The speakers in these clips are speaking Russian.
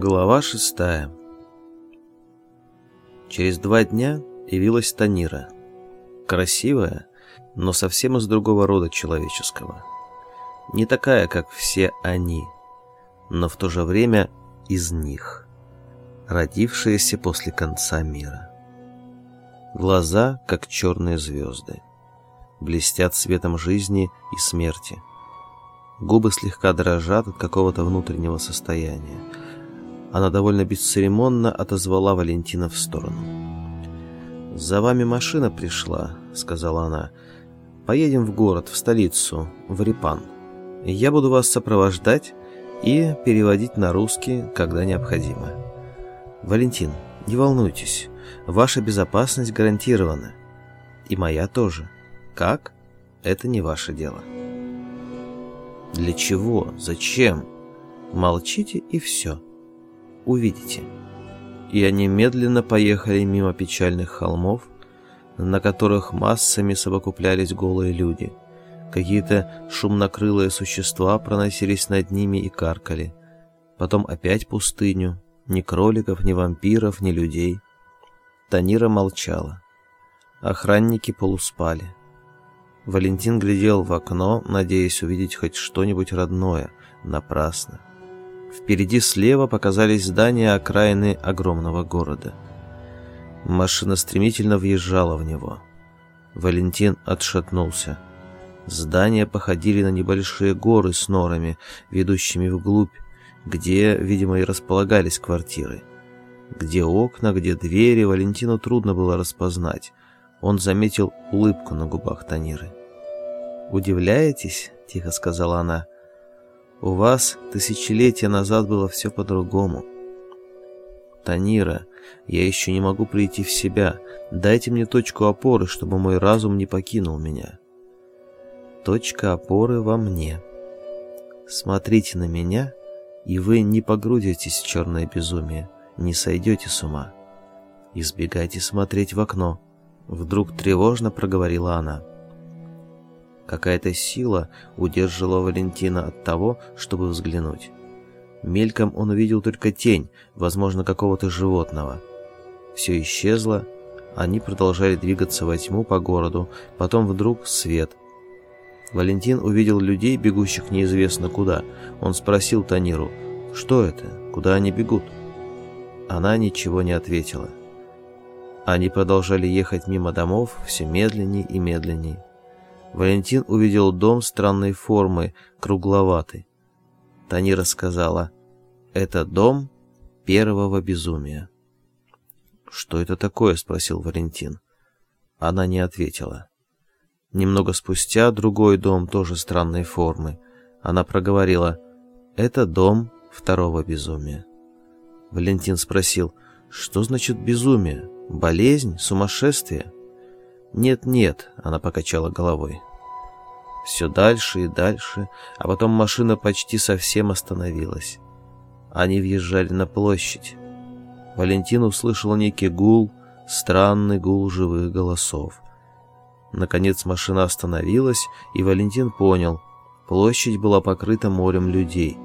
Глава шестая Через два дня явилась Танира. Красивая, но совсем из другого рода человеческого. Не такая, как все они, но в то же время из них, родившаяся после конца мира. Глаза, как черные звезды, блестят светом жизни и смерти. Губы слегка дрожат от какого-то внутреннего состояния. Она довольно бесцеремонно отозвала Валентина в сторону. «За вами машина пришла», — сказала она. «Поедем в город, в столицу, в Рипан. Я буду вас сопровождать и переводить на русский, когда необходимо. Валентин, не волнуйтесь, ваша безопасность гарантирована. И моя тоже. Как? Это не ваше дело». Для чего? Зачем? Молчите и все. Увидите. И они медленно поехали мимо печальных холмов, на которых массами совокуплялись голые люди. Какие-то шумнокрылые существа проносились над ними и каркали. Потом опять пустыню. Ни кроликов, ни вампиров, ни людей. Танира молчала. Охранники полуспали. Валентин глядел в окно, надеясь увидеть хоть что-нибудь родное. Напрасно. Впереди слева показались здания окраины огромного города. Машина стремительно въезжала в него. Валентин отшатнулся. Здания походили на небольшие горы с норами, ведущими вглубь, где, видимо, и располагались квартиры. Где окна, где двери, Валентину трудно было распознать. Он заметил улыбку на губах Таниры. «Удивляетесь?» — тихо сказала она. «У вас тысячелетия назад было все по-другому». «Танира, я еще не могу прийти в себя. Дайте мне точку опоры, чтобы мой разум не покинул меня». «Точка опоры во мне. Смотрите на меня, и вы не погрузитесь в черное безумие, не сойдете с ума. Избегайте смотреть в окно», — вдруг тревожно проговорила она. Какая-то сила удерживала Валентина от того, чтобы взглянуть. Мельком он увидел только тень, возможно, какого-то животного. Все исчезло, они продолжали двигаться во тьму по городу, потом вдруг свет. Валентин увидел людей, бегущих неизвестно куда. Он спросил Таниру, что это, куда они бегут? Она ничего не ответила. Они продолжали ехать мимо домов все медленней и медленней. Валентин увидел дом странной формы, кругловатый. Танира сказала, «Это дом первого безумия». «Что это такое?» — спросил Валентин. Она не ответила. Немного спустя другой дом тоже странной формы. Она проговорила, «Это дом второго безумия». Валентин спросил, «Что значит безумие? Болезнь? Сумасшествие?» «Нет-нет», — она покачала головой. Все дальше и дальше, а потом машина почти совсем остановилась. Они въезжали на площадь. Валентин услышала некий гул, странный гул живых голосов. Наконец машина остановилась, и Валентин понял, площадь была покрыта морем людей.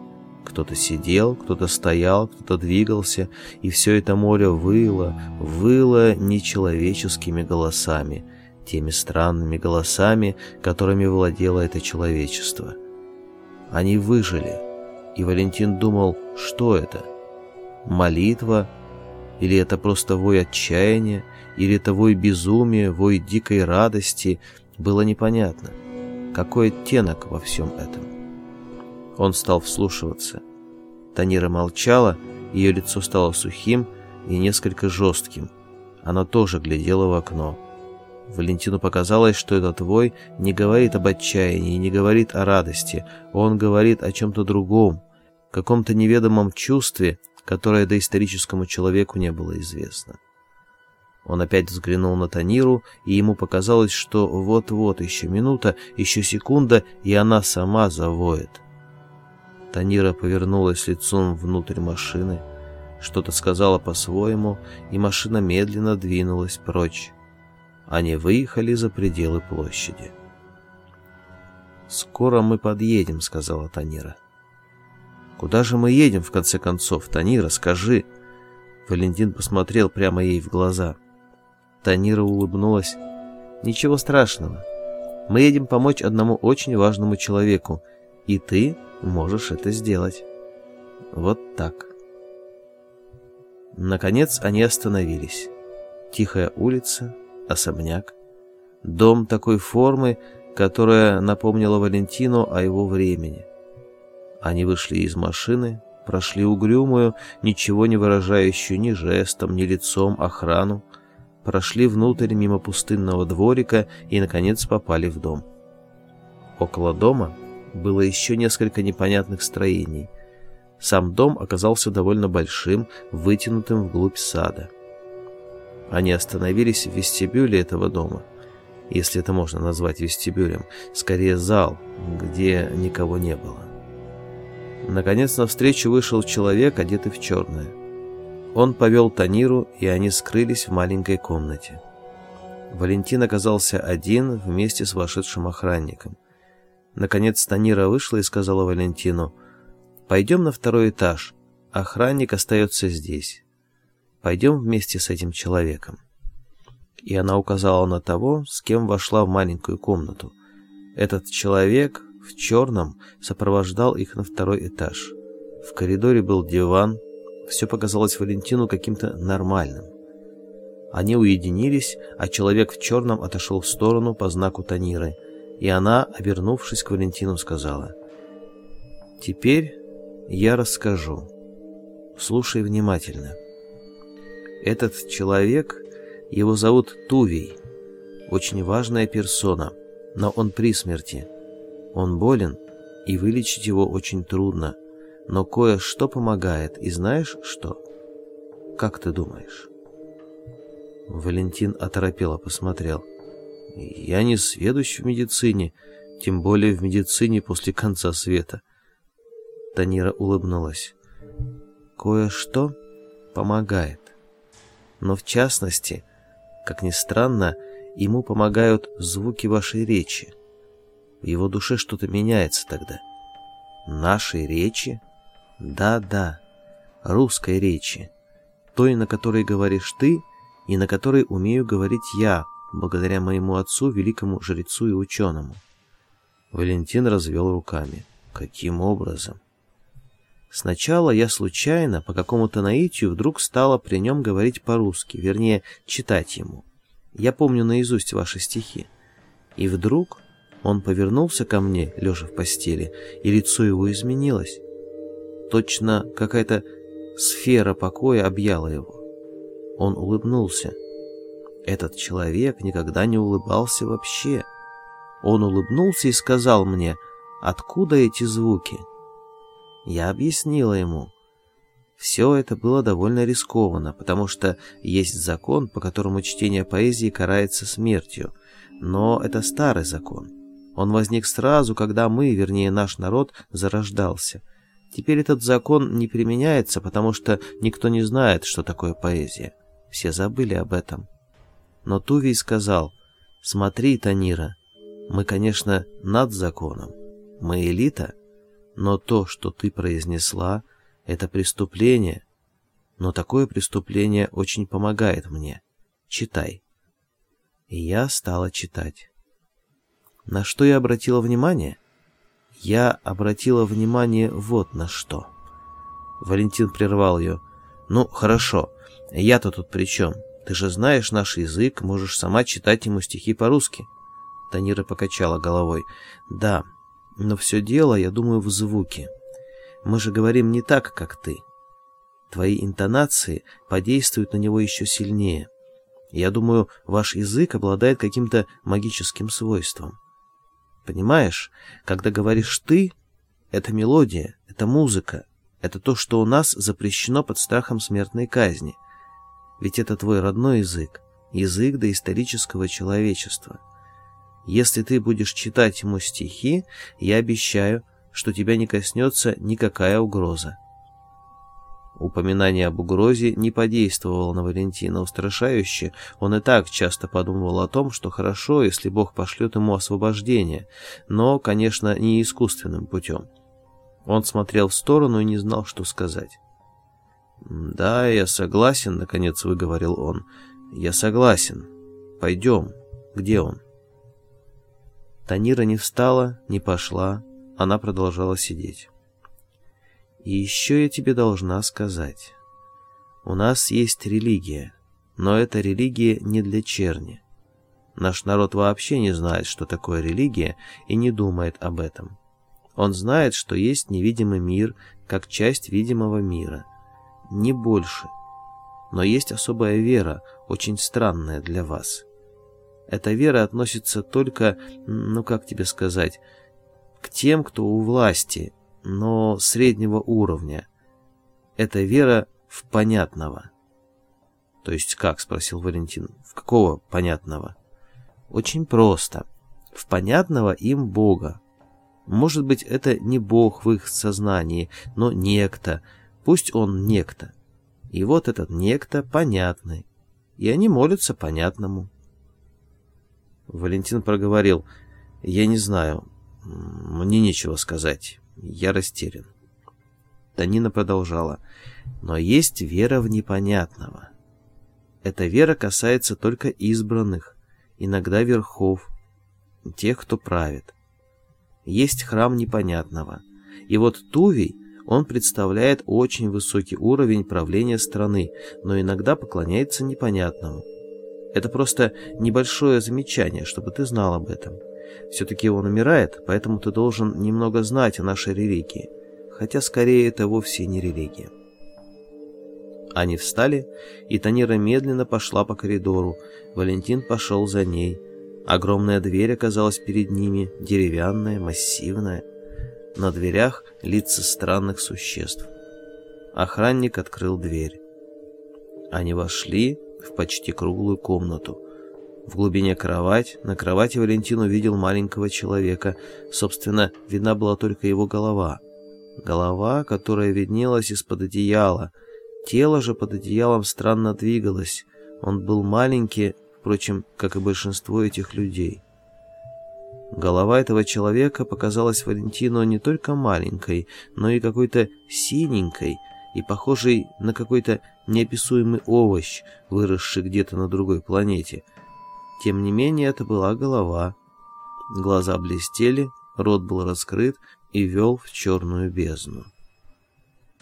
Кто-то сидел, кто-то стоял, кто-то двигался, и все это море выло, выло нечеловеческими голосами, теми странными голосами, которыми владело это человечество. Они выжили, и Валентин думал, что это? Молитва? Или это просто вой отчаяния? Или это вой безумия, вой дикой радости? Было непонятно. Какой оттенок во всем этом? Он стал вслушиваться. Танира молчала, ее лицо стало сухим и несколько жестким. Она тоже глядела в окно. Валентину показалось, что этот вой не говорит об отчаянии, не говорит о радости, он говорит о чем-то другом, каком-то неведомом чувстве, которое доисторическому человеку не было известно. Он опять взглянул на Таниру, и ему показалось, что вот-вот еще минута, еще секунда, и она сама завоет. Танира повернулась лицом внутрь машины, что-то сказала по-своему, и машина медленно двинулась прочь. Они выехали за пределы площади. «Скоро мы подъедем», — сказала Танира. Куда же мы едем, в конце концов? Танира, скажи. Валентин посмотрел прямо ей в глаза. Танира улыбнулась. Ничего страшного. Мы едем помочь одному очень важному человеку, и ты можешь это сделать. Вот так. Наконец они остановились. Тихая улица, особняк. Дом такой формы, которая напомнила Валентину о его времени. Они вышли из машины, прошли угрюмую, ничего не выражающую ни жестом, ни лицом охрану, прошли внутрь мимо пустынного дворика и, наконец, попали в дом. Около дома было еще несколько непонятных строений. Сам дом оказался довольно большим, вытянутым вглубь сада. Они остановились в вестибюле этого дома, если это можно назвать вестибюлем, скорее зал, где никого не было. Наконец навстречу вышел человек, одетый в черное. Он повел Таниру, и они скрылись в маленькой комнате. Валентин оказался один вместе с вошедшим охранником. Наконец Танира вышла и сказала Валентину, «Пойдем на второй этаж, охранник остается здесь». Пойдем вместе с этим человеком. И она указала на того, с кем вошла в маленькую комнату. Этот человек в черном сопровождал их на второй этаж. В коридоре был диван. Все показалось Валентину каким-то нормальным. Они уединились, а человек в черном отошел в сторону по знаку Таниры, и она, обернувшись к Валентину, сказала, «Теперь я расскажу. Слушай внимательно». Этот человек, его зовут Тувий, очень важная персона, но он при смерти. Он болен, и вылечить его очень трудно, но кое-что помогает, и знаешь что? Как ты думаешь? Валентин оторопело посмотрел. Я не сведущ в медицине, тем более в медицине после конца света. Танира улыбнулась. Кое-что помогает но в частности, как ни странно, ему помогают звуки вашей речи. В его душе что-то меняется тогда. Нашей речи? Да-да, русской речи. Той, на которой говоришь ты, и на которой умею говорить я, благодаря моему отцу, великому жрецу и ученому. Валентин развел руками. Каким образом? Сначала я случайно, по какому-то наитию, вдруг стала при нем говорить по-русски, вернее, читать ему. Я помню наизусть ваши стихи. И вдруг он повернулся ко мне, лежа в постели, и лицо его изменилось. Точно какая-то сфера покоя объяла его. Он улыбнулся. Этот человек никогда не улыбался вообще. Он улыбнулся и сказал мне, откуда эти звуки — я объяснила ему. Все это было довольно рискованно, потому что есть закон, по которому чтение поэзии карается смертью. Но это старый закон. Он возник сразу, когда мы, вернее наш народ, зарождался. Теперь этот закон не применяется, потому что никто не знает, что такое поэзия. Все забыли об этом. Но Тувий сказал, «Смотри, Танира, мы, конечно, над законом. Мы элита, но то, что ты произнесла, это преступление. Но такое преступление очень помогает мне. Читай. И я стала читать. На что я обратила внимание? Я обратила внимание вот на что. Валентин прервал ее. «Ну, хорошо. Я-то тут при чем? Ты же знаешь наш язык, можешь сама читать ему стихи по-русски». Танира покачала головой. «Да, но все дело, я думаю, в звуке. Мы же говорим не так, как ты. Твои интонации подействуют на него еще сильнее. Я думаю, ваш язык обладает каким-то магическим свойством. Понимаешь, когда говоришь «ты», это мелодия, это музыка, это то, что у нас запрещено под страхом смертной казни. Ведь это твой родной язык, язык доисторического человечества. Если ты будешь читать ему стихи, я обещаю, что тебя не коснется никакая угроза. Упоминание об угрозе не подействовало на Валентина устрашающе. Он и так часто подумывал о том, что хорошо, если Бог пошлет ему освобождение, но, конечно, не искусственным путем. Он смотрел в сторону и не знал, что сказать. «Да, я согласен», — наконец выговорил он. «Я согласен. Пойдем. Где он?» Танира не встала, не пошла, она продолжала сидеть. «И еще я тебе должна сказать. У нас есть религия, но эта религия не для черни. Наш народ вообще не знает, что такое религия, и не думает об этом. Он знает, что есть невидимый мир, как часть видимого мира. Не больше. Но есть особая вера, очень странная для вас. Эта вера относится только, ну как тебе сказать, к тем, кто у власти, но среднего уровня. Это вера в понятного. То есть как, спросил Валентин, в какого понятного? Очень просто. В понятного им Бога. Может быть, это не Бог в их сознании, но некто. Пусть он некто. И вот этот некто понятный. И они молятся понятному. Валентин проговорил. «Я не знаю. Мне нечего сказать. Я растерян». Танина продолжала. «Но есть вера в непонятного. Эта вера касается только избранных, иногда верхов, тех, кто правит. Есть храм непонятного. И вот Тувий, он представляет очень высокий уровень правления страны, но иногда поклоняется непонятному. Это просто небольшое замечание, чтобы ты знал об этом. Все-таки он умирает, поэтому ты должен немного знать о нашей религии. Хотя скорее это вовсе не религия. Они встали, и Танира медленно пошла по коридору. Валентин пошел за ней. Огромная дверь оказалась перед ними, деревянная, массивная. На дверях лица странных существ. Охранник открыл дверь. Они вошли в почти круглую комнату. В глубине кровать, на кровати Валентин увидел маленького человека. Собственно, видна была только его голова. Голова, которая виднелась из-под одеяла. Тело же под одеялом странно двигалось. Он был маленький, впрочем, как и большинство этих людей. Голова этого человека показалась Валентину не только маленькой, но и какой-то синенькой и похожей на какой-то неописуемый овощ, выросший где-то на другой планете. Тем не менее, это была голова. Глаза блестели, рот был раскрыт и вел в черную бездну.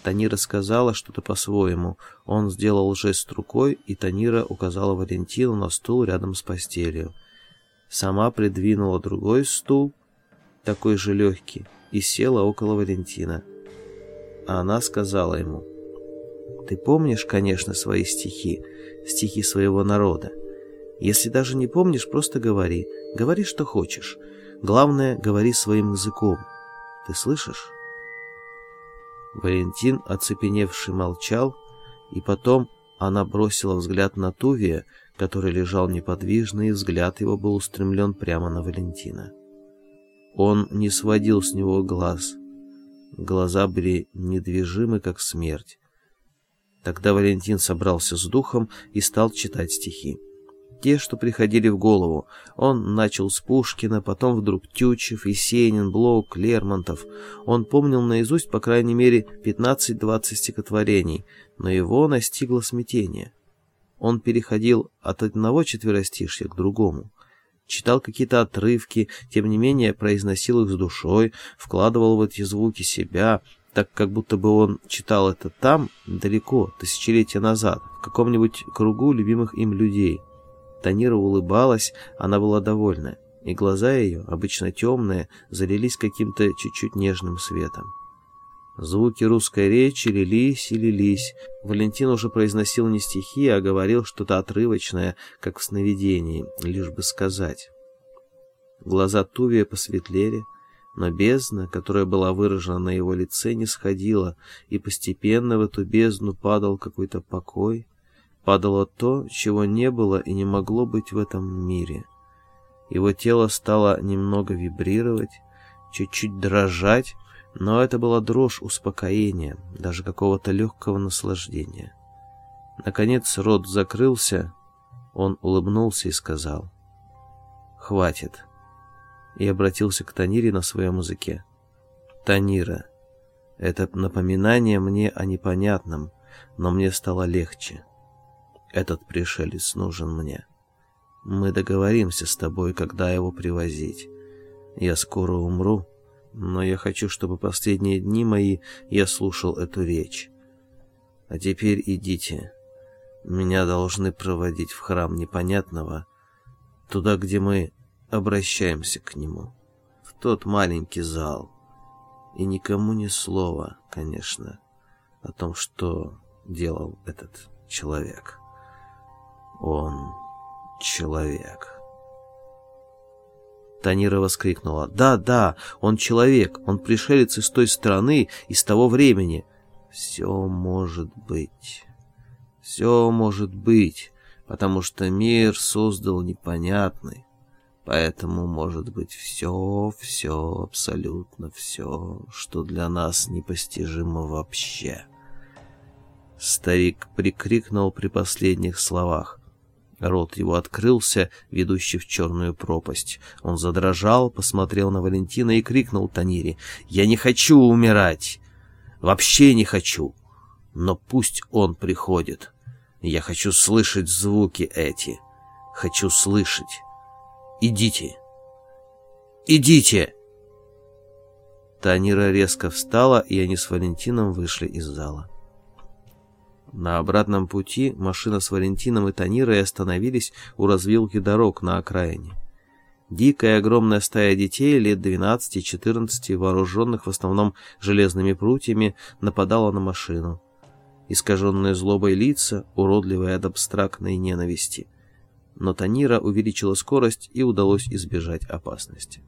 Танира сказала что-то по-своему. Он сделал жест рукой, и Танира указала Валентину на стул рядом с постелью. Сама придвинула другой стул, такой же легкий, и села около Валентина. А она сказала ему, «Ты помнишь, конечно, свои стихи, стихи своего народа. Если даже не помнишь, просто говори. Говори, что хочешь. Главное, говори своим языком. Ты слышишь?» Валентин, оцепеневший, молчал, и потом она бросила взгляд на Тувия, который лежал неподвижно, и взгляд его был устремлен прямо на Валентина. Он не сводил с него глаз. Глаза были недвижимы, как смерть. Тогда Валентин собрался с духом и стал читать стихи те, что приходили в голову. Он начал с Пушкина, потом вдруг Тютчев, Есенин, Блок, Лермонтов. Он помнил наизусть, по крайней мере, 15-20 стихотворений, но его настигло смятение. Он переходил от одного четверостишья к другому. Читал какие-то отрывки, тем не менее произносил их с душой, вкладывал в эти звуки себя, так как будто бы он читал это там, далеко, тысячелетия назад, в каком-нибудь кругу любимых им людей. Танира улыбалась, она была довольна, и глаза ее, обычно темные, залились каким-то чуть-чуть нежным светом. Звуки русской речи лились и лились. Валентин уже произносил не стихи, а говорил что-то отрывочное, как в сновидении, лишь бы сказать. Глаза Тувия посветлели, но бездна, которая была выражена на его лице, не сходила, и постепенно в эту бездну падал какой-то покой, падало то, чего не было и не могло быть в этом мире. Его тело стало немного вибрировать, чуть-чуть дрожать, но это была дрожь успокоения, даже какого-то легкого наслаждения. Наконец рот закрылся, он улыбнулся и сказал «Хватит» и обратился к Танире на своем языке. «Танира, Это напоминание мне о непонятном, но мне стало легче. Этот пришелец нужен мне. Мы договоримся с тобой, когда его привозить. Я скоро умру, но я хочу, чтобы последние дни мои я слушал эту речь. А теперь идите. Меня должны проводить в храм непонятного, туда, где мы обращаемся к нему, в тот маленький зал. И никому ни слова, конечно, о том, что делал этот человек. Он человек. Танира воскликнула. «Да, да, он человек, он пришелец из той страны, из того времени. Все может быть, все может быть, потому что мир создал непонятный, поэтому может быть все, все, абсолютно все, что для нас непостижимо вообще». Старик прикрикнул при последних словах. Рот его открылся, ведущий в черную пропасть. Он задрожал, посмотрел на Валентина и крикнул Танире. «Я не хочу умирать! Вообще не хочу! Но пусть он приходит. Я хочу слышать звуки эти. Хочу слышать. Идите! Идите!» Танира резко встала, и они с Валентином вышли из зала. На обратном пути машина с Валентином и Танирой остановились у развилки дорог на окраине. Дикая огромная стая детей лет 12-14, вооруженных в основном железными прутьями, нападала на машину. Искаженные злобой лица, уродливые от абстрактной ненависти. Но Танира увеличила скорость и удалось избежать опасности.